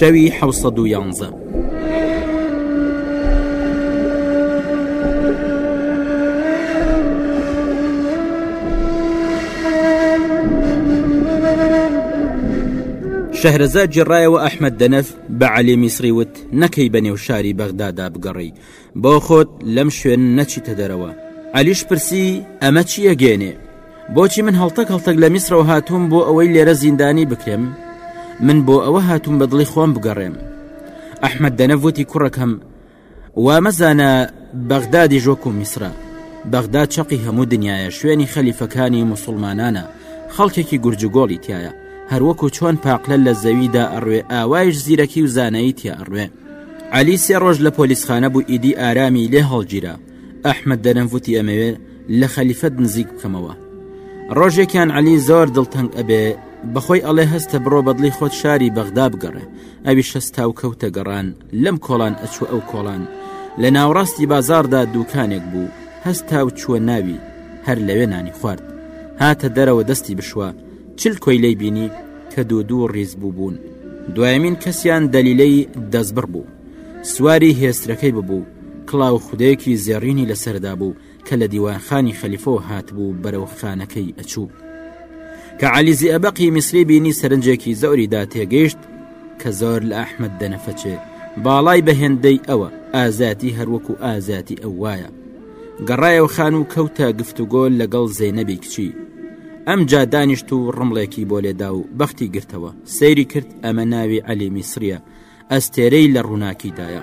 شەوی حەوت سەد و یانزە. شەهرەزا جێڕایەوە ئەحمد دەنەف بە عەلی میسری وت نەکەی بە نێو شاری بەغدادا بگەڕی بۆ خۆت لەم شوێن نەچیتە دەرەوە عەلیش پرسی ئەمە چی ئەگەێنێ بۆچی من هەڵتەک هەڵتەک لە میسرەوە هاتووم بۆ ئەوەی لێرە زیندانی بکرێم من بۆ ئەوە هاتووم بە دڵی خۆم بگەڕێم ئەحمد دەنەڤوتی کوڕەکەم وامەزانە بەغدادی ژۆکو میسرە بەغدا چەقی هەموو دنیاە شوێنی خەلیفەکانی مسلمانانە خەڵکێکی گورجگۆڵی تایە هەروەکو چۆن پاقلە لە زەویدا ئەڕوێ ئاوایش زیرەکی و زانایی تیا ئەڕوێ عەلی سێ ڕۆژ لە پۆلیسخانە بوو ئیدی ئارامی لێ هەڵگیرا ئەحمد دەرم وتی ئەمەوێ لە خەلیفەت نزیک بکەمەوە ڕۆژێکیان عەلی زۆر دڵتەنگ ئەبێ بەخۆی ئەڵێ هەستە بڕۆ بەدڵی خۆت شاری بەغدا بگەڕێ ئەوی شەستا و کەوتە گەڕان لەم کۆڵان ئەچوە ئەو کۆڵان لە ناوڕاستی بازاردا دوکانێک بوو هەستا و چووە ناوی هەر لەوێ نانی خوارد هاتە دەرەوە دەستی بشوە چل کۆیلەی بینی کە دوو دوو ڕیز بوو بوون دوایمین کەسیان دەلیلەی دەستبڕ بوو سواری هێسترەکەی ببوو کڵاو خودەیەکی زێڕینی لەسەردا بوو کە لە دیوانخانی خەلیفۆ هاتبوو بەرەو خانەکەی ئەچوو کە علیزی ئەبقی میسری بینی سەرنجێکی زۆریدا تێگەیشت کە زۆر لە ئەحمد دەنەفەچێ باڵای بەهێندەی ئەوە ئازاتی هەروەکو ئازاتی ئەو وایە گەڕایەوە خان و کەوتە گفتوگۆ لەگەڵ زەینەبی کچی ئەم جا دانیشت و ڕمڵێکی بۆ لێدا و بەختی گرتەوە سەیری کرد ئەمە ناوی عەلی میسریە ئەستێرەی لە ڕووناکیدایە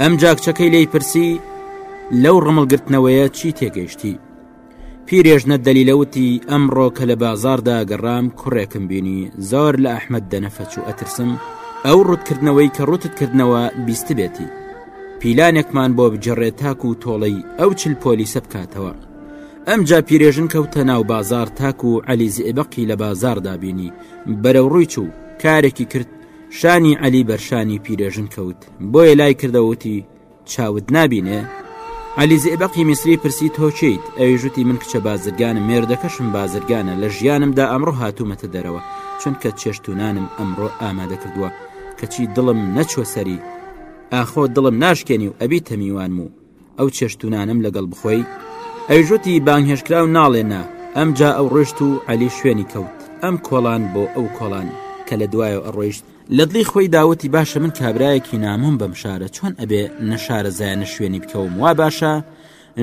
ئەم جاکچەکەی لی پرسی لەو ڕمڵگرتنەوەیە چی تێگەیشتی پیرێژنە دەلیلەوتی ئەمڕۆ کە لە بازاردا گەڕام کوڕێکم بینی زۆر لە ئەحمد دەنەفەچوو ئەترسم ئەو ڕوتکردنەوەی کە ڕوتت کردنەوە بیست بێتی پیلانێکمان بۆ بجڕێ تاکو و تۆڵەی ئەو چل پۆلیسە بکاتەوە ئەم جا پیرێژن کەوتە ناو بازار تاکو و عەلی زئبقی لە بازار دابینی بەرەو ڕووی چوو کارێکی کرد شانی عەلی بەرشانی پیرێژن کەوت بۆیە لای کردەوتی چاوت نابینێ علی زئبقی میسری پرسی تۆچیت ئەوی ژوتی من کچە بازرگانە مێردەکەشم بازرگانە لە ژیانمدا ئەمڕۆ هاتوومەتە دەرەوە چونکە چێشتونانم ئەمڕۆ ئامادە کردووە کەچی دڵم نەچوە سەری ئاخۆ دڵم ناشکێنی و ئەبیتە میوانم و ئەو چێشتونانم لەگەڵ بخۆی ئەیژوتی بانگهێشکراو ناڵێ نا ئەم جا ئەو ڕۆشت و عەلی شوێنی کەوت ئەم کۆڵان بۆ ئەو کۆڵان کە لە دوایە ئەڕۆیشت لە دڵی خۆی داوتی باشە من کابرایەکی نامۆم بەم شارە چۆن ئەبێ نە شارەزایە نە شوێنی بکەوم وا باشە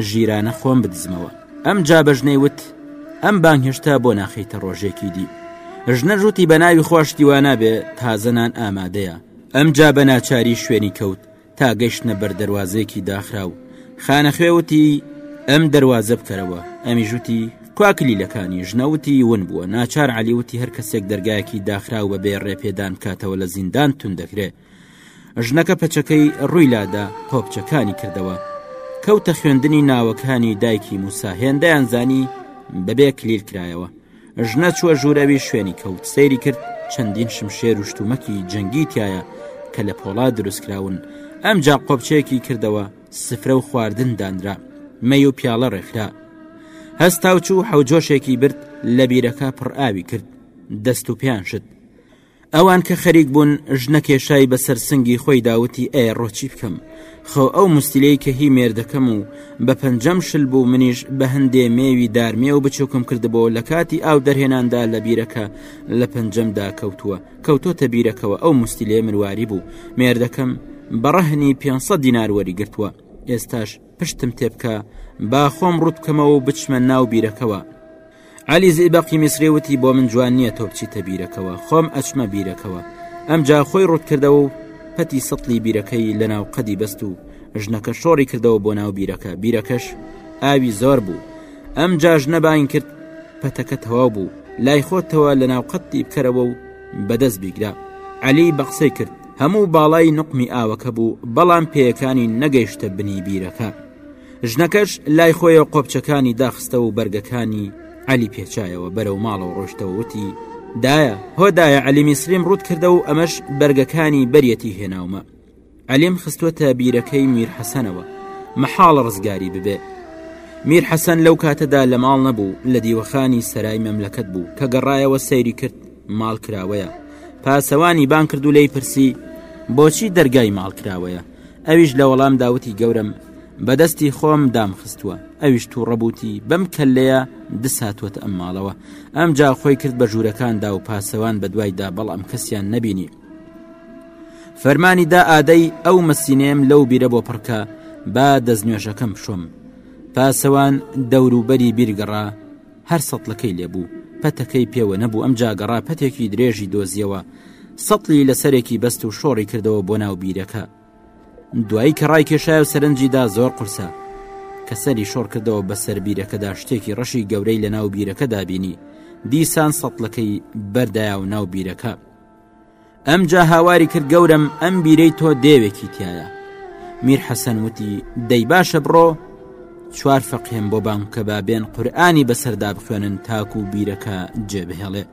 ژیرانە خۆم بدزمەوە ئەم جا بەژنەی وت ئەم بانگهێشتا بۆ ناخیتە ڕۆژێکی دی ژنە ژووتی بە ناوی خۆشتیوانابێ تازەنان ئامادەیە ئەم جا بە ناچاری شوێنی کەوت تا گەشتە بەر دەواازەیەکی داخرا و خانەخوێوتی ئەم دەواازە بکەرەوە ئەمی ژووتی کواکلی لەکانی ژنەوتی ون بووە ناچار علیوتی هەر کەسێک دەرگایەکی داخرا و بەبێ ڕێپێدان کاتەوە لە زیندان تون دەکرێت ژنەکە پەچەکەی ڕووی لادا قۆپچەکانی کردەوە کەوتە خوێندنی ناوەکانی دایکی موسا هێندەیان زانی بەبێ کلیر کرایەوە ژنە چووە ژوورەوی شوێنی کەوت سەیری کرد چەندین شمشێر و شتومەکی جەنگی تایە کە لە پۆڵا دروستکراون ئەم جا قۆپچەیەکی کردەوە سفرە و خواردن دانرا مەی و پیاڵە ڕێکرا هەستا و چوو حەوجۆشێکی برد لە بیرەکە پڕئاوی کرد دەست و پێیان شت ئەوان کە خەریک بوون ژنەکێ شای بەسەر سنگی خۆی داوتی ئەیە ڕۆچی بکەم خۆ ئەو مستیلەی کە هی مێردەکەم و بە پەنجەم شل بوو منیش بە هەندێ مێوی دارمێ و بچووکم کردبوو لە کاتی ئاو دەرهێناندا لە بیرەکە لە پەنجەمدا کەوتووە کەوتۆتە بیرەکەوە ئەو مستیلێ مرواری بوو مێردەکەم بەڕەهنی 500 دینار وەری گرتووە ئێستاش پشتم تێبکە با خۆم ڕوت بکەمەوە و بچمە ناو بیرەکەوە علی زیبقی میسری وتی بۆ من جوان نییە تۆ بچیتە بیرەکەوە خۆم ئەچمە بیرەکەوە ئەم جا خۆی ڕوت کردەوە و پەتی سەتلی بیرەکەی لە ناو قەدی بەست و ژنەکە شۆڕی کردەوە بۆ ناو بیرەکە بیرەکەش ئاوی زۆر بوو ئەم جاش نەباین کرد پەتەکە تەواو بوو لای خۆتەوە لە ناو قەتی بکەرەوە و بەدەست بیگرە علی بە قسەی کرد هەموو باڵای نقمی ئاوەکە بوو بەڵام پێیەکانی نەگەیشتە بنی بیرەکە ژنەکەش لای خۆیە قۆپچەکانی داخستە و بەرگەکانی علی پێچایەوە بەرەو ماڵەوە ڕۆشتەوە وتی دایە هۆدایە علی میسریم ڕوت کردە و ئەمەش بەرگەکانی بەریەتی هێناومە علیم خستوەتە بیرەکەی میر حەسەنەوە مەحاڵ ڕزگاری ببێ میر حەسەن لەو کاتەدا لە ماڵ نەبوو لە دیوەخانی سەرای مەملەکەت بوو کە گەڕایەوە سەیری کرد ماڵ کراوەیە پاسەوانی بان کرد و لی پرسی بۆچی دەرگای ماڵ کراوەیە ئەویش لە وەڵام داوتی گەورم بەدەستی خۆم دام خستووە ئەویش تو ڕەبوتی بەم کەلەیە دساتوەت ئەم ماڵەوە ئەم جا خۆی کرد بە ژوورەکاندا و پاسەوان بە دوایدا بەڵام کەسیان نەبینی فەرمانی دا ئادەی ئەو مەسینەیەم لەو بیرە بۆ پڕکە با دەستنوێژەکەم شۆم پاسەوان دەوروبەری بیرگەڕا هەر سەتڵەکەی لێ بوو پەتەکەی پێوە نەبوو ئەم جاگەڕا پەتێکی درێژی دۆزیەوە سەتلی لە سەرێکی بەست و شۆڕی کردەوە بۆ ناو بیرەکە دوایی کە ڕای کێشای و سەرنجیدا زۆر قرسە کە سەری شۆڕ کردەوە بە سەر بیرەکەدا شتێکی ڕەشی گەورەی لە ناو بیرەکەدا بینی دیسان سەتلەکەی بەردایا و ناو بیرەکە ئەمجا هاواری کرد گەورم ئەم بیرەی تۆ دێوێکی تایە میر حەسەن وتی دەی باشە بڕۆ چوار فەقێم بۆ بانگ کە با بێن قورآانی بەسەردا بخوێنن تاکو و بیرەکە جێبهێڵێ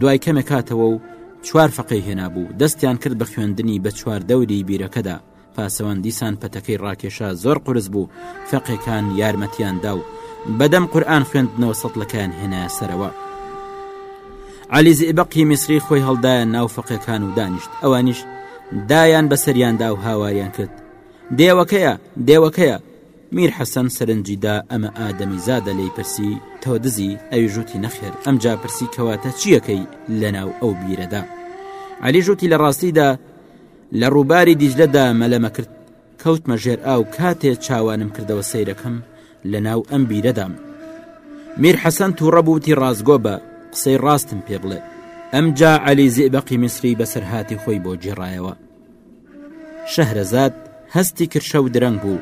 دوای کەمێک کاتەوە و چوار فەقەی هێنابوو دەستیان کرد بە خوێندنی بە چوار دەوری بیرەکەدا پاسەوان دیسان پەتەکەی ڕاکێشا زۆر قرس بوو فەقێکان یارمەتیان دا و بەدەم قورآن خوێندنەوە سەتڵەکەیان هێنایە سەرەوە علی زئبقی میسری خۆی هەڵدایە ناو فەقێکان و دانیشت ئەوانیش دایان بەسەریاندا و هاواریان کرد دێوەکەیە دێوەکەیە میر حەسەن سەرنجیدا ئەمە ئادەمی زادە لی پرسی تۆ دزی ئەوی ژووتی نەخێر ئەم جا پرسی کەواتە چیەکەی لەناو ئەو بیرەدا علی ژووتی لە ڕاستیدا لە ڕووباری دیجلەدا مەلەمە کرد کەوتمە ژێر ئاو کاتێ چاوانم کردەوە سیرەکەم لە ناو ئەم بیرەدام میر حەسەن تووڕە بووتی ڕاستگۆ بە قسەی ڕاستم پێ بڵێ ئەم جا عەلی زیبەقی میسری بەسەرهاتی خۆی بۆ جێڕایەوە شەهرەزاد هەستی کرشە و درەنگ بوو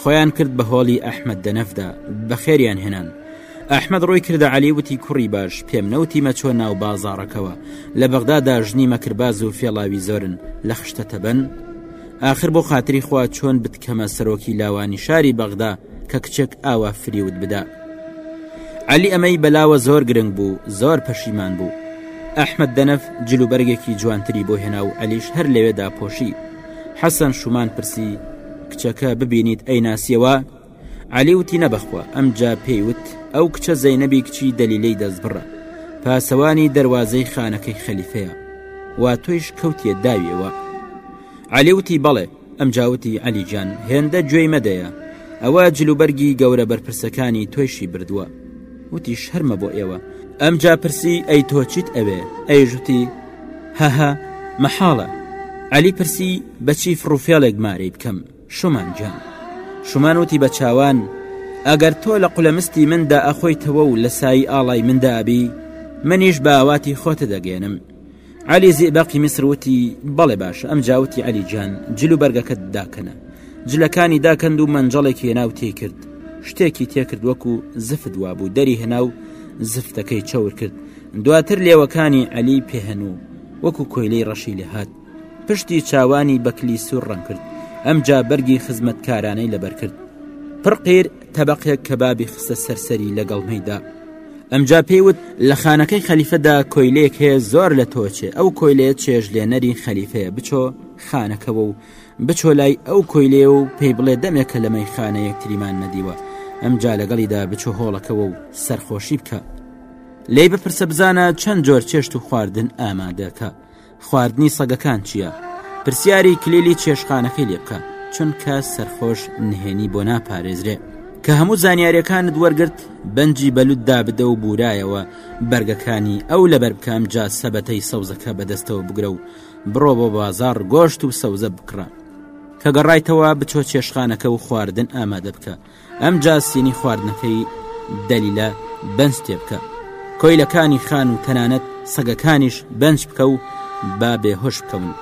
خۆیان کرد بە هۆڵی ئەحمد دەنەفدا بەخێریان هێنان ئەحمد ڕووی کردە علی وتی کوڕی باش پێم نەوتی مەچۆ ناو بازاڕەکەوە لە بەغدادا ژنی مەکرباز و فێڵاوی زۆرن لە خشتە تەبەن آخر بۆ خاتری خوا چۆن بتکەمە سەرۆکی لاوانی شاری بەغدا کە کچێک ئاوا فریوت بدا علی ئەمەی بەلاوە زۆر گرنگ بوو زۆر پەشیمان بوو ئەحمد دەنەف جلوبەرگێکی جوانتری بۆ هێنا و ئەلیش هەر لەوێدا پۆشی حەسەن شومان پرسی کچەکە ببینیت ئەی ناسیەوە علی وتی نەبەخوا ئەمجا پێی وت ئەو کچە زەینەبی کچی دەلیلەی دەستبڕە پاسەوانی دەواازەی خانەکەی خەلیفەیە وا تۆیش کەوتێ داویەوە علی وتی بەڵێ ئەم جاوتی علیجان هێندە گوێی مەدەیە ئەوە جلوبەرگی گەورە بەرپرسەکانی تۆیشی بردووە وتی شەرمە بۆ ئێوە ئەمجا پرسی ئەی تۆ چیت ئەوێ ئەیژوتی هەهە مەحاڵە علی پرسی بەچی فڕوفێڵێک مارەی بکەم شومان گیان شومان وتی بە چاوان ئەگەر تۆ لە قولەمستی مندا ئەخۆیتەوە و لە سایی ئاڵای مندا ئەبی منیش باواتی خۆتە دەگەێنم علی زیباقی میسر وتی بەڵێ باشە ئەم جاوتی علی جان جل و بەرگەکەت داکەنە جلەکانی داکەند و مەنجەڵێکی هێناو تێ کرد شتێکی تێکرد وەکو زفت وابوو دەری هێنا و زفتەکەی چەور کرد دواتر لێوەکانی علی پێهن و وەکو کۆیلەی ڕەشی لە هاات پشتی چاوانی بە کلی سوور ڕەنگ کرد ئەمجا بەرگی خزمەتکارانەی لەبەر کرد پڕقیر تەبقێک کە بابی خستە سەرسەری لەگەڵ مەیدا ئەمجا پێیوت لە خانەکەی خەلیفەدا کۆیلەیەک هەیە زۆر لە تۆچێ ئەو کۆیلێ چێژ لێنەری خەلیفەیە بچۆ خانەکەەوە و بچۆ لای ئەو کۆیلێ و پێی بڵێ دەمێکە لەمەی خانە یەکتریمان نەدیوە ئەمجا لەگەڵیدا بچۆ هۆڵەکەەوە و سەرخۆشی بکە لی بپرسە بزانە چەند جۆر چێشت و خواردن ئامادەکە خواردنی سەگەکان چییە؟ پرسیاری کلیلی چێشخانەکەی لێ بکە چونکە سەرخۆش نهێنی بۆ ناپارێزرێ کە هەموو زانیاریەکانت وەرگرت بەنجی بەلودا بدە و بورایەوە بەرگەکانی ئەو لەبەر بکەم جا سەبەتەی سەوزەکە بەدەستەوە بگرە و بڕۆ بۆ بازار گۆشت و سەوزە بکڕە کە گەڕایتەوە بچۆ چێشخانەکە و خواردن ئامادە بکە ئەمجا سینی خواردنەکەی دەلیلە بەنج تێبکە کۆیلەکانی خان و تەنانەت سەگەکانیش بەنج بکە و با بێهۆش بکەون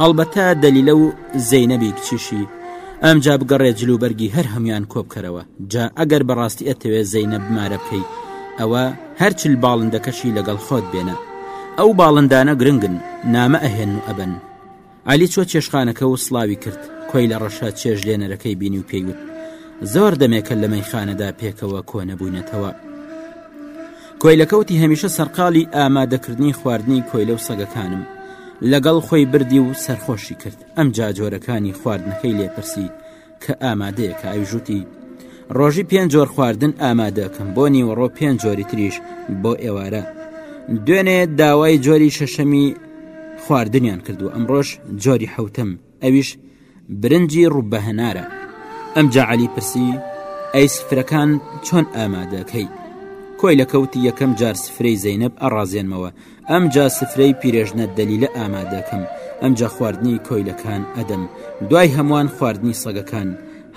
ئەڵبەتە دەلیلە و زەینەبی کچیشی ئەمجا بگەڕێ جلوبەرگی هەر هەموان کۆبکەرەوە جا ئەگەر بەڕاستی ئەتەوێ زەینە بمارە بکەیت ئەوە هەرچل باڵندەکەشی لەگەڵ خۆت بێنە ئەو باڵندانە گرنگن نامە ئەهێن و ئەبەن عەلی چوە چێشخانەکە و سڵاوی کرد کۆی لە ڕەشە چێژ لێنەرەکەی بینی و پێیوت زۆر دەمێکە لە مەیخانەدا پێکەوە کۆ نەبووینەتەوە کۆیلەکەوتی هەمیشە سەرقاڵی ئامادەکردنی خواردنی کۆیلە و سەگەکانم لەگەڵ خۆی بردی و سەرخۆشی کرد ئەم جاجۆرەکانی خواردنەکەی لێپرسی کە ئامادەیە کە ئەوژوتی ڕۆژی پێنج جۆر خواردن ئامادەکەم بۆ نیوەڕۆ پێنج جۆری تریش بۆ ئێوارە دوێنێ داوای جۆری شەشەمی خواردنیان کردو ئەمڕۆژ جۆری حوتم ئەویش برنجی ڕوبە هەنارە ئەم جاعلی پرسی ئەی سفرەکان چۆن ئامادەکەی کۆی لە کەوتی یەکەم جار سفرەی زەینب ئەڕازێنمەوە ئەمجا سفرەی پیرێژنە دەلیلە ئامادەکەم ئەمجا خواردنی کۆیلەکان ئەدەم دوای هەمووان خواردنی سەگەکان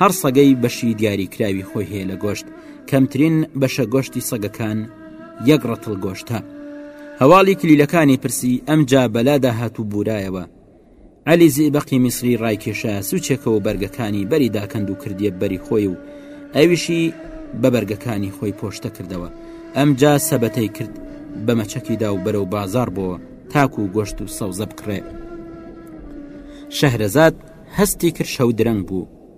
هەر سەگەی بەشی دیاری کراوی خۆی هەیە لە گۆشت کەمترین بەشە گۆشتی سەگەکان یەک ڕەتڵ گۆشتە هەواڵی کلیلەکانی پرسی ئەمجا بەلادا هاتوو بورایەوە عەلی زیبەقی میسری ڕایکێشە سوچێکە و بەرگەکانی بەری داکەند و کردیە بەری خۆی و ئەویشی بە بەرگەکانی خۆی پۆشتە کردەوە ئەم جا سەبەتەی کرد بە مەچەکیدا و بەرەو بازار بۆ تاکو و گۆشت و سەوزە بکڕێ شەهرەزاد هەستی کرشە و درەنگ بوو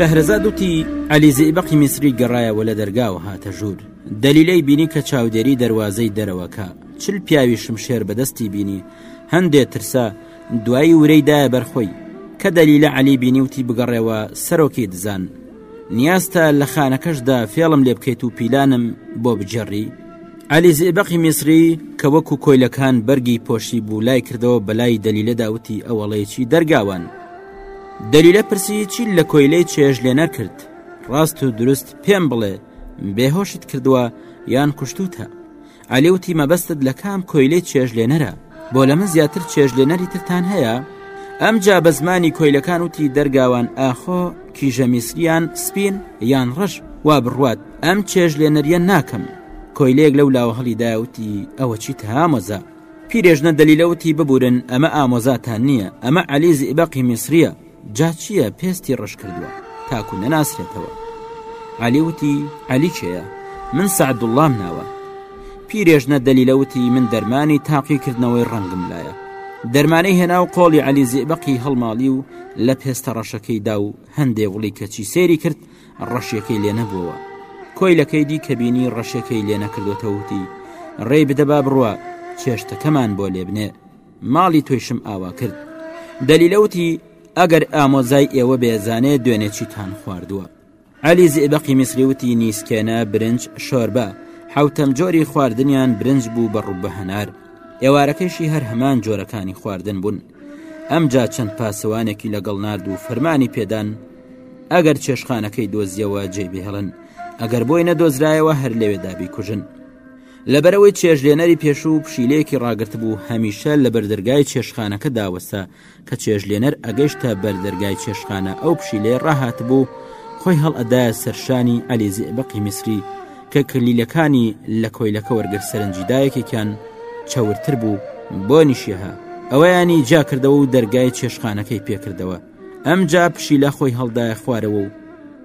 شەهرەزاد وتی عەلی زیبەقی میسری گەڕایەوە لە دەرگاوە هاتە ژوور دەلیلەی بینی کە چاودێری دەواازەی دەرەوەکە چل پیاوی شمشێر بەدەستی بینی هەندێ ترسا دوایی ورەیدایە بەرخۆی کە دەلیلە عەلی بینی وتی بگەڕێەوە سەرۆکی دزان نیازتە لە خانەکەشدا فێڵم لێ بکەیت و پیلانم بۆ بجێڕی عەلی زئبەقی میسری کە وەکو کۆیلەکان بەرگی پۆشی بوو لای کردەوە بەلای دەلیلە داوتی ئەوەڵێکی دەرگاوان دەلیلە پرسی چی لە کۆیلەی چێژ لێ نەکرد ڕاست و دروست پێم بڵێ بێهۆشت کردووە یان کوشتوتە علیوتی مەبەستت لە کام کۆیلەی چێژ لێنەرە بۆ لە من زیاتر چێژ لێنەری ترتان هەیە ئەم جا بە زمانی کۆیلەکان وتی دەرگاوان ئاخۆ کیژە میسریان سپین یان ڕەش وا بڕوات ئەم چێژ لێنەریە ناکەم کۆیلەیەک لەو لاوە هەڵی داوتی ئەوە چی تا مەزە پیرێژنە دەلیلەوتی ببورن ئەمە ئامۆزاتان نییە ئەمە علیز ئبقی میسریە جا چییە پێستی ڕش کردووە تاکو نەناسرێتەوە علیوتی علی چێە من سعدوڵام ناوە پیرێژنە دەلیلەوتی من دەرمانی تاقیکردنەوەی ڕەنگم لایە دەرمانەی هێنا و قۆڵی علیزی بەقی هەڵماڵی و لە پێستە ڕەشەکەیدا و هەندێ وڵی کەچی سێری کرد ڕەشیەکەی لێ نەبووەوە کۆیلەکەی دی کە بینی ڕەشەکەی لێ نەکردوتەوتی ڕێ بدەبا بڕە چێشتەکەمان بۆ لێبنێ ماڵی تویشم ئاوا کرد دەلیلەوتی ئەگەر ئامۆزای ئێوە بێزانێ دوێنێ چیتان خواردووە علی زئبقی میسری وتی نیسکێنە برنج شۆربە حوتەم جۆری خواردنیان برنج بوو بە ڕوبە هەنار ئێوارەکەشی هەر هەمان جۆرەکانی خواردن بوون ئەمجا چەند پاسەوانێکی لەگەڵ نرد و فەرمانی پێدان ئەگەر چێشخانەکەی دۆزیەوە جێ بهێڵن ئەگەر بۆی نەدۆزرایەوە هەر لەوێدا بیکوژن لەبەرەوەی چێژلێنەری پێشوو پشیلەیەکی ڕاگررت بوو هەمیشە لە بەردەرگای چێشخانەکە داوەستا کە چێژلێنەر ئەگەشتە بەردەرگای چێشخانە ئەو پشیلێ ڕاهات بوو خۆی هەڵ ئەدایە سەرشانی ئەلیزی بەقی میسری کە کلیلەکانی لە کۆیلەکە وەرگرت سەرنجی دا یەکێکیان چەورتر بوو بۆ نیشیها ئەویانی جاکردەوە و دەرگای چێشخانەکەی پێکردەوە ئەمجا پشیلە خۆی هەڵدایە خوارەوە و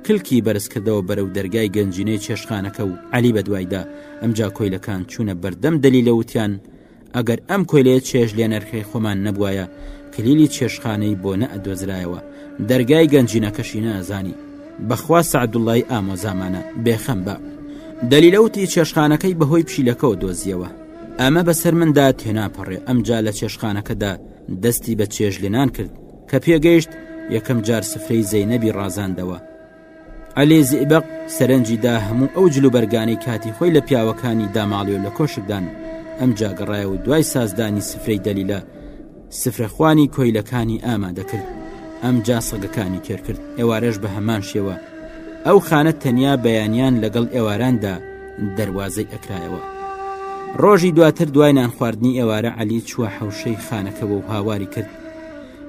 کلکی بەرزکردەوە بەرەو دەرگای گەنجینەی چێشخانەکە و علی بەدوایدا ئەمجا کۆیلەکان چوونە بەردەم دەلی لەوتیان ئەگەر ئەم کۆیلەیە چێژ لێ نرخەی خۆمان نەبوایە کلیلی چێشخانەی بۆ نەئەدۆزرایەوە دەرگای گەنجینەکەشی نازانی بەخوا سەعدوڵای ئامۆزامانە بێخەم بە دەلیلەوتی چێشخانەکەی بەهۆی پشیلەکەەوە دۆزیەوە ئەمە بەسەر مندا تێناپەڕێ ئەمجا لە چێشخانەکەدا دەستی بە چێژ لێنان کرد کە پێگەیشت یەکەم جار سفرەی زەینەبی ڕازاندەوە عەلی زیبق سەرنجی دا هەموو ئەو جلو بەرگانی کاتی خۆی لە پیاوەکانی داماڵی و لە کۆشکدان ئەم جاگەڕای و دوای سازدانی سفرەی دەلیلە سفرەخوانی کۆیلەکانی ئامادەکرد ئەم جا سەگەکانی تێرکرد ئێوارەش بە هەمان شێوە ئەو خانە تەنیا بەیانیان لەگەڵ ئێواراندا دەواازەی ئەکرایەوە ڕۆژی دواتر دوای نان خواردنی ئێوارە عەلی چووە حەوشەی خانەکەەوە و هاواری کرد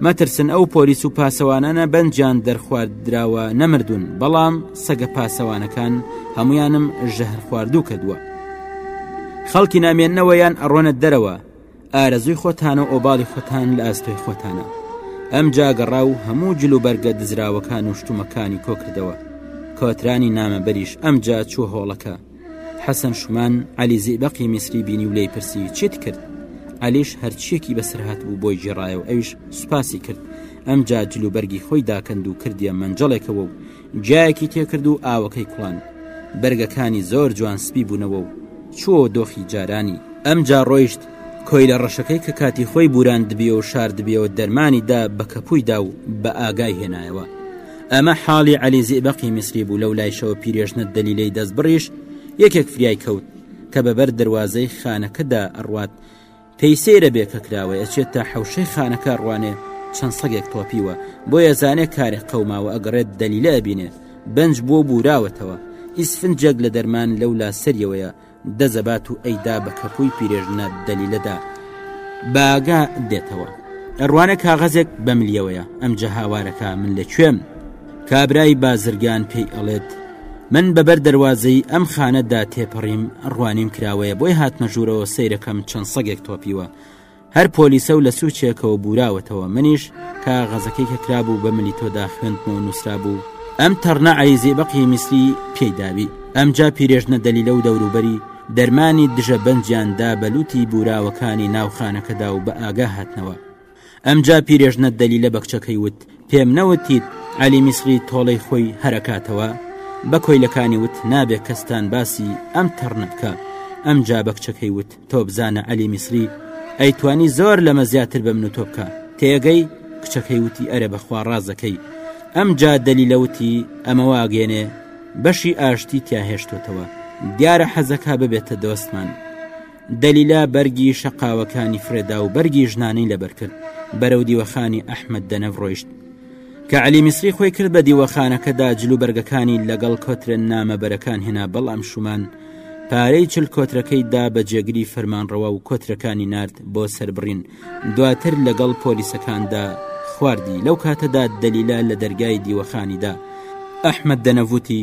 مەترسن ئەو پۆلیس و پاسەوانانە بەنجان دەرخواردراوە نەمردون بەڵام سەگە پاسەوانەکان هەمویانم ژەهر خواردوو کردووە خەڵکی نامێنەوە یان ئەڕۆنە دەرەوە ئارەزوی خۆتان و ئۆباڵی خۆتان لە ئەستۆی خۆتانە ئەم جاگەڕا و هەموو جل و بەرگە دزراوەکان و شتومەکانی کۆکردەوە کۆترانی نامەبەریش ئەمجا چوە هۆڵەکە حەسەن شومان عەلی زیبەقی میسری بینی و لێی پرسی چیت کرد عەلیش هەرچیەکی بەسرهات بوو بۆی جێڕایە و ئەویش سوپاسی کرد ئەم جا جل و بەرگی خۆی داکەند و کردیە منجڵێکەوە و جایەکی تێکرد و ئاوەکەی کوڵان بەرگەکانی زۆر جوان سپی بوونەوە و چووە دۆخی جارانی ئەم جا ڕۆیشت کۆی لە ڕەشەکەی کە کاتی خۆی بوران دبیەوە شار دبیەوە دەرمانی دا بە کەپوویدا و بە ئاگای هێنایەوە ئەمە حاڵی عەلی زیئبەقی میسری بوو لەو لایشەوە پیرێژنە دەلیلەی دەستبڕیش یەکێک فریای کەوت کە بەبەر دەواازەی خانەکەدا ئەڕوات پێی سەیرە بێ کە کراوە ئەچێت تا حەوشەی خانەکە ڕوانێ چەند سەگێک تۆپیوە بۆ یەزانێ کارێک قەوماوە ئەگەڕێت دەلیلە ئەبینێ بەنج بۆ بوراوەتەوە ئیسفنجێک لە دەرمان لەو لاسەریەوەیە دەزەبات و ئەیدا بە کەپووی پیرێژنە دەلیلەدا باگا دێتەوە ئەڕوانە کاغەزێک بەملیەوەیە ئەم جە هاوارەکە من لە کوێم کابرای بازرگان پێی ئەڵێت من بەبەر دەواازەی ئەم خانەدا تێپەڕیم ڕوانیم کراوەیە بۆی هاتمە ژوورەوە سیرەکەم چەند سەگێک تۆپیوە هەر پۆلیسە و لە سوچێکەوە بوراوەتەوە منیش کا غەزەکەی کە کرابوو بە ملی تۆدا خوێندمە و نووسرابوو ئەم تەڕنە عریزی بەقی میسری پێداوی ئەمجا پیرێژنە دەلیلە و دەوروبەری دەرمانی دژە بەنجیان دا بەلوتی بوراوەکانی ناوخانەکەدا و بە ئاگا هاتنەوە ئەمجا پیرێژنە دەلیلە بەکچەکەی وت پێم نەوتیت علی میسری تۆڵەی خۆی هەرەکاتەوە بە کۆیلەکانی وت نابێ کەستان باسی ئەم تەڕنە بکە ئەمجا بەکچەکەی وت تۆ بزانە عەلی میسری ئەیتوانی زۆر لەمە زیاتر بە من و تۆ بکە تێگەی کچەکەی وتی ئەرە بەخوا ڕازەکەی ئەم جا دەلی لەوتی ئەمە واگەێنێ بەشی ئاشتی تیاهێشتوتەوە دیارە حەزەکە ببێتە دۆستمان دەلیلا بەرگی شەقاوەکانی فرێدا و بەرگی ژنانەی لەبەرکرد بەرەو دیوەخانی ئەحمد دەنەڤ ڕۆیشت کە عەلی میسری خۆی کرد بە دیوەخانەکەدا جل و بەرگەکانی لەگەڵ کۆترە نامەبەرەکان هێنا بەڵام شومان پارەی چل کۆترەکەی دا بە جێگری فەرمانڕەوە و کۆترەکانی نرد بۆ سربڕین دواتر لەگەڵ پۆلیسەکاندا خواردی لەو کاتەدا دەلیلا لە دەرگای دیوەخانیدا ئەحمد دەنەڤوتی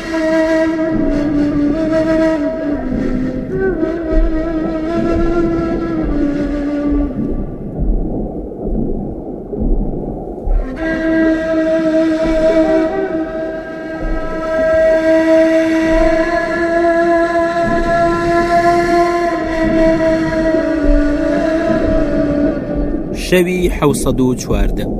شەوی حەوت سەد و چواردە.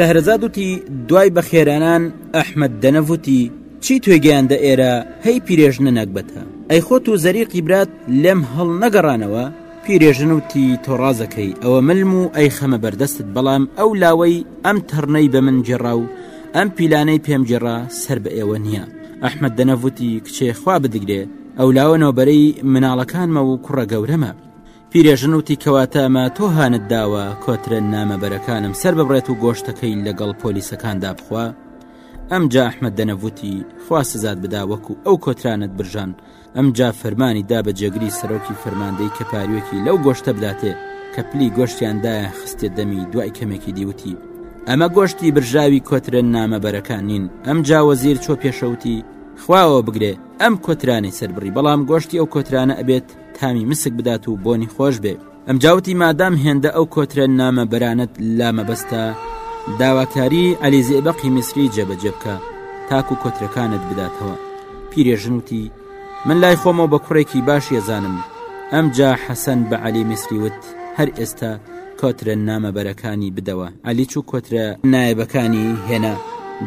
شەهرەزاد وتی دوای بە خێرانان ئەحمد دەنەڤوتی چی توێگەیاندە ئێرە هەی پیرێژنە نەگبەتە ئەی خۆت و زەریقی برات لێم هەڵ نەگەڕانەوە پیرێژن وتی تۆ ڕاز ئەکەی ئەوە ملم و ئەیخەمە بەردەستت بەڵام ئەو لاوەی ئەم تەڕنەی بە من گێڕا و ئەم پیلانەی پێم گێڕا سەر بە ئێوە نییە ئەحمد دەنەڤ وتی کچێ خوا بدگرێ ئەو لاوە نۆبەرەی مناڵەکانمە و کوڕە گەورەمە پیرێژن وتی کەواتە ئەمە تۆ هانت داوە کۆترە نامەبەرەکانم سەر ببڕێت و گۆشتەکەی لەگەڵ پۆلیسەکاندا بخوا ئەم جا ئەحمد دەنەڤوتی خوا سزات بدا وەکو ئەو کۆترانت برژان ئەمجا فەرمانی دا بە جێگری سەرۆکی فەرماندەی کە پاروێکی لەو گۆشتە بداتێ کە پلی گۆشتیاندایە خستێ دەمی دوای کەمێکی دیوتی ئەمە گۆشتی برژاوی کۆترن نامەبەرەکان نین ئەم جاوەزیر چۆ پێشەوتی خواوە بگرێ ئەم کۆترانی سربڕی بەڵام گۆشتی ئەو کۆترانە ئەبێت تامی مسک بدات و بۆنی خۆش بێ ئەمجا وتی مادام هێندە ئەو کۆترە نامەبەرانەت لا مەبەستە داواکاری عەلی زێبەقی میسری جێبەجێ بکە تاکو کۆترەکانت بداتەوە پیرێژن وتی من لای خۆمەوە بە کوڕێکی باش یەزانم ئەمجا حەسەن بە عەلی میسری وت هەر ئێستا کۆترە نامەبەرەکانی بدەوە عەلی چوو کۆترە نایبەکانی هێنا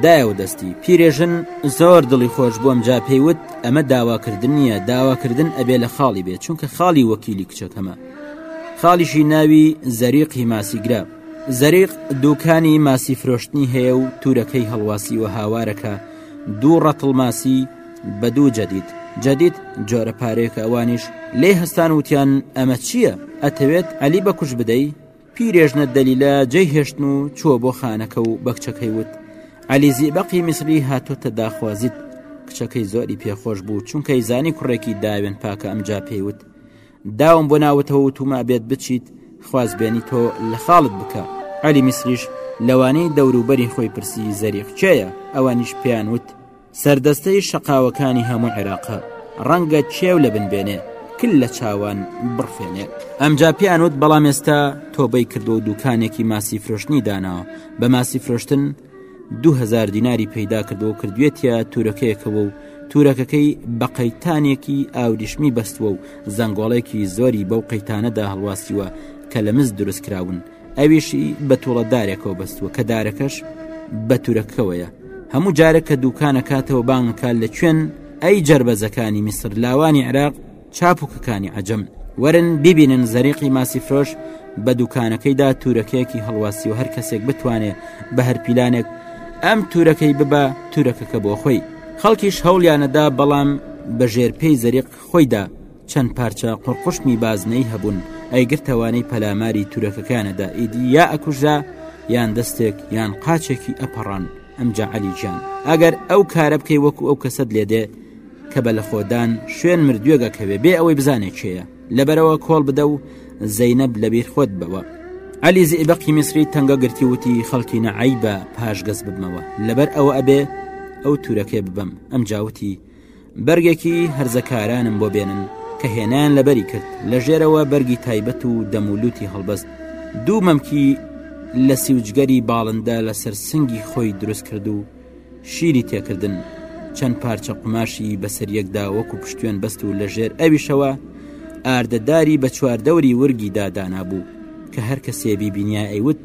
دایەوە دەستی پیرێژن زۆر دڵی خۆش بۆم جا پێیوت ئەمە داواکردن نییە داواکردن ئەبێ لە خاڵی بێت چونکە خاڵی وەکیلی کچەکەمە خاڵیشی ناوی زەریقی ماسیگرە زەریق دوکانی ماسی فرۆشتنی هەیە و تورەکەی هەڵواسی و هاوارەکە دوو ڕەتڵ ماسی بە دوو جەدید جەدید جۆرە پارێکە ئەوانیش لێ هەستان وتیان ئەمە چییە ئەتەوێت علی بەکوش بدەی پیرێژنە دەلیلە جێی هێشتن و چووە بۆ خانەکە و بە کچەکەی وت علی زیبەقی میسری هاتۆتە داخوازیت کچەکەی زۆری پێخۆش بوو چونکەی زانی کوڕێکی داوێن پاکە ئەمجا پێیوت داوم بۆ ناوتەوە توما بێت بچیت خوازبێنی تۆ لە خاڵت بکە علی میسریش لەوانەی دەوروبەری خۆی پرسی زەریق چێە ئەوانیش پێیان وت سەردەستەی شەقاوەکانی هەموو عێراقە ڕەنگە کێو لە بن بێنێ کل لە چاوان بڕفێنێ ئەمجا پیانوت بەڵام ئێستا تۆبەی کردو و دوکانێکی ماسی فرۆشتنی داناوە بە ماسی فرۆشتن دوهزار دیناری پەیدا کردو و کردوێتە تورەکەیەکەوە و تورەکەکەی بە قەیتانێکی ئاوریشمی بەستووە و زەنگۆڵێکی زۆری بەو قەیتانەدا هەڵواسیوە کە لە مز دروستکراون و ئەویشی بە توڵە دارێکەوە بەستووە کە دارەکەش بە تورەکەوەیە هەموو جارە کە دووکانە کاتەوە بانگکات لە کوێن ئەی جربەزەکانی میسر لاوانی عراق چاپوکەکانی عجم ورن ببینن زەریقی ماسی فرۆش بە دوکانەکەیدا تورەکەیەکی هەڵواسی و هەر کەسێک بتوانێ بە هەر پیلانێک ئەم تورەکەی ببە تورەکەکە بۆ خۆی خەڵکیش هەوڵیانەدا بەڵام بە ژێر پێی زەریق خۆیدا چەند پارچە قوڕقوشمی بازنەی هەبوون ئەیگرتەوانەی پەلاماری تورەکەکانەدا ئیدی یا ئەکوژرا یان دەستێک یان قاچێکی ئەپەڕان ئەمجا عەلی گیان ئەگەر ئەو کارە بکەی وەکو ئەو کەسەت لێ دێ کە بە لە خۆدان شوێن مردوێگەکەوێ بێ ئەوەی بزانێت چێە لەبەرەوە کۆڵ بدە و زەینەب لەبیر خۆت بەوە علی زیبقی میسری تەنگە گرتی وتی خەڵکی نەعیبە پاشگەز ببمەوە لەبەر ئەوە ئەبێ ئەو تورەکەی ببم ئەم جاوتی بەرگێکی هەرزەکارانم بۆ بێنن کە هێنان لەبەری کرد لە ژێرەوە بەرگی تایبەت و دەمولوتی هەڵبەست دوو مەمکی لە سیوجگەری باڵندە لەسەر سنگی خۆی دروست کرد و شیری تێکردن چەند پارچە قوماشی بەسەر یەکدا وەکو پشتێن بەست و لەژێر ئەویشەوە ئاردەداری بە چواردەوری ورگی دادانا بوو کە هەر کەسێبی بینیا ئەیوت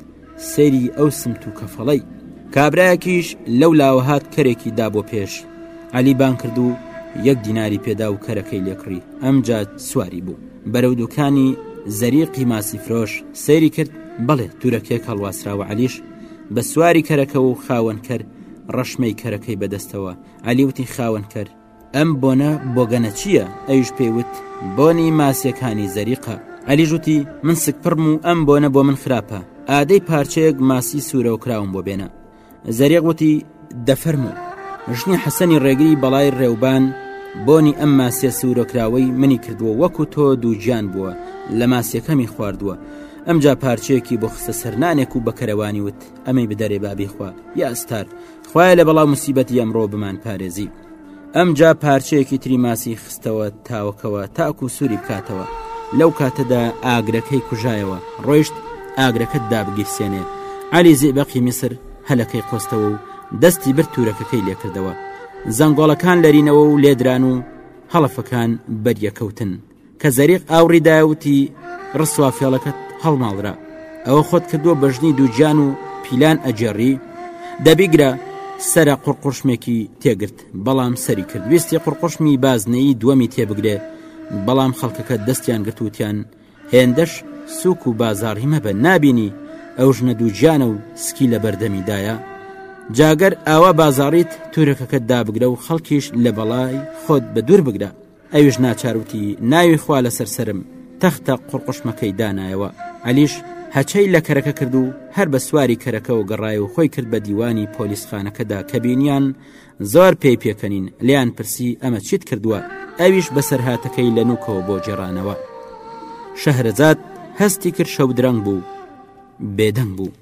سەیری ئەو سمت و کەفەڵەی کابرایەکیش لەو لاوە هات کەرێکی دا بۆ پێش علی بان کرد و یەک دیناری پێدا و کەرەکەی لێکڕی ئەمجا سواری بوو بەرەو دوکانی زەریقی ماسی فرۆش سەیری کرد بەڵێ تورەکێک هەڵواسراوە علیش بە سواری کەرەکە و خاوەنکەر ڕەشمەی کەرەکەی بەدەستەوە علیوتی خاوەنکەر ئەم بۆنە بۆگەنە چییە؟ ئەویش پێی وت، بۆنی ماسییەکانی زەریقە. عەلیش وتی، من سکپڕم و ئەم بۆنە بۆ من خراپە، ئادەی پارچەیەک ماسی سوورەوکراوم بۆ بێنە. زەریق وتی، دەفەرموو. ژنی حەسەنی ڕێگری بەڵای ڕێوبان بۆنی ئەم ماسییە سوورەکراوەی منی کردووە، وەکو تۆ دووگیان بووە، لە ماسییەکەمی خواردووە. ئەمجا پارچەیەکی بۆ خستە سەر نانێک و بە کەرەوانی وت، ئەمەی بدەرێ با بیخوا، یا ستار! خوایە لە بەڵا و مسیبەتی ئەمڕۆ بمانپارێزی ئەمجا پارچەیەکی تری ماسی خستەوە تاوەکەوە تاکو و سووری بکاتەوە لەو کاتەدا ئاگرەکەی کوژایەوە ڕۆیشت ئاگرەکەت دابگیرسێنێ علی زیبەقی میسر هەلەکەی قۆستەوە و دەستی بر تورەکەکەی لێکردەوە زەنگۆڵەکان لەرینەوە و لێدران و هەڵەفەکان بەریەکەوتن کە زەریق ئاوڕی داوتی ڕسوا فێڵەکەت هەڵناڵرا ئەوە خۆت کردووە بەژنی دووجان و پیلان ئەجێڕی دەبیگرە سرە قڕقڕشمێکی تێگرت بەڵام سەری کرد ویستی قڕقڕشمی بازنەی دووەمی تێبگرێ بەڵام خەڵکەکە دەستیان گرتووتیان هێندەش سوک و بازاڕی مەبە نابینی ئەو ژنە دووجانە و سکی لە بەردەمیدایە جاگەر ئاوا بازاڕیت تورەکەکە دابگرە و خەڵکیش لە بەڵای خۆت بە دوور بگرە ئەویش ناچار وتی ناوی خوا لەسەر سرم تەختە قڕقشمەکەی دانایەوە ئەلیش هەچەی لە کەرەکە کرد و هەر بە سواری کەرەکەەوە گەڕای و خۆی کرد بە دیوانی پۆلیسخانەکەدا کە بینیان زۆر پێی پێکەنین لیان پرسی ئەمە چیت کردووە ئەویش بەسەرهاتەکەی لە نوکەوە بۆ جێرانەوە شەهرەزاد هەستی کرد شەو درەنگ بوو بێدەنگ بوو